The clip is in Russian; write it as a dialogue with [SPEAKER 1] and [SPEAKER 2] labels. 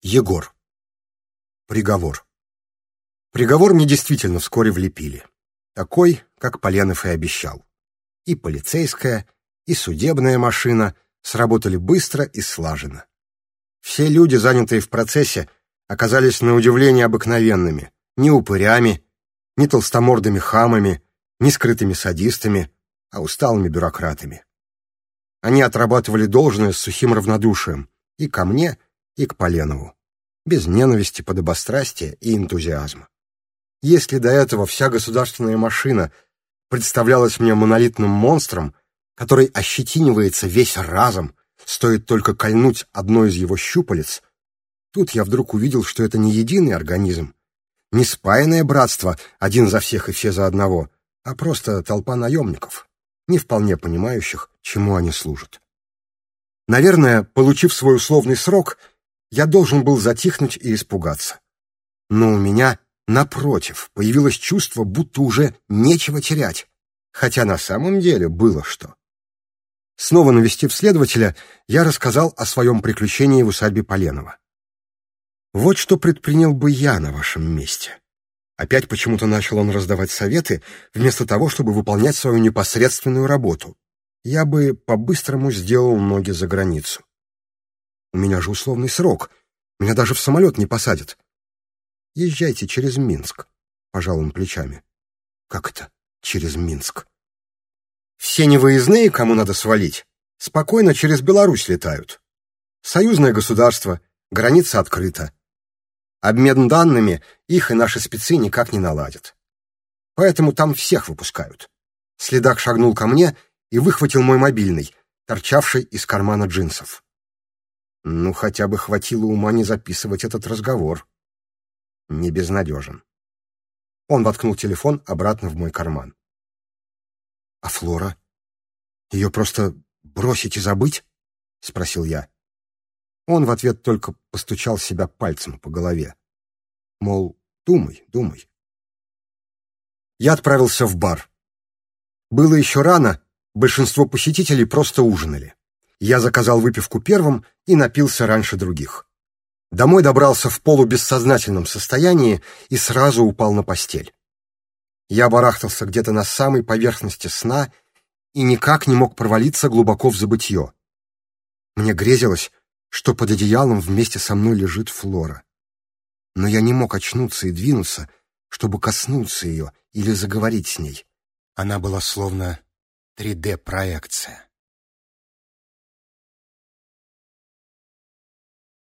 [SPEAKER 1] Егор. Приговор. Приговор мне действительно вскоре влепили. Такой, как Поленов и обещал. И полицейская, и судебная машина сработали быстро и слаженно. Все люди, занятые в процессе, оказались на удивление обыкновенными, ни упырями, ни толстомордыми хамами, ни скрытыми садистами, а усталыми бюрократами. Они отрабатывали должное с сухим равнодушием и ко мне, и к Поленову, без ненависти, подобострастия и энтузиазма. Если до этого вся государственная машина представлялась мне монолитным монстром, который ощетинивается весь разом, стоит только кольнуть одно из его щупалец, тут я вдруг увидел, что это не единый организм, не спаянное братство, один за всех и все за одного, а просто толпа наемников, не вполне понимающих, чему они служат. Наверное, получив свой условный срок, я должен был затихнуть и испугаться. Но у меня, напротив, появилось чувство, будто уже нечего терять, хотя на самом деле было что. Снова навестив следователя, я рассказал о своем приключении в усадьбе Поленова. Вот что предпринял бы я на вашем месте. Опять почему-то начал он раздавать советы, вместо того, чтобы выполнять свою непосредственную работу. Я бы по-быстрому сделал ноги за границу. У меня же условный срок. Меня даже в самолет не посадят. Езжайте через Минск, — пожал он плечами. Как это через Минск? Все невыездные, кому надо свалить, спокойно через Беларусь летают. Союзное государство, граница открыта. Обмен данными их и наши спецы никак не наладят. Поэтому там всех выпускают. Следак шагнул ко мне и выхватил мой мобильный, торчавший из кармана джинсов. Ну, хотя бы хватило ума не записывать этот разговор. Не безнадежен. Он воткнул телефон обратно в мой карман. «А Флора? Ее просто бросить и забыть?» — спросил я. Он в ответ только постучал себя пальцем по голове. Мол, думай, думай. Я отправился в бар. Было еще рано, большинство посетителей просто ужинали. Я заказал выпивку первым и напился раньше других. Домой добрался в полубессознательном состоянии и сразу упал на постель. Я барахтался где-то на самой поверхности сна и никак не мог провалиться глубоко в забытье. Мне грезилось, что под одеялом вместе со мной лежит Флора. Но я не мог очнуться и двинуться, чтобы коснуться ее или заговорить с ней. Она была словно 3D-проекция.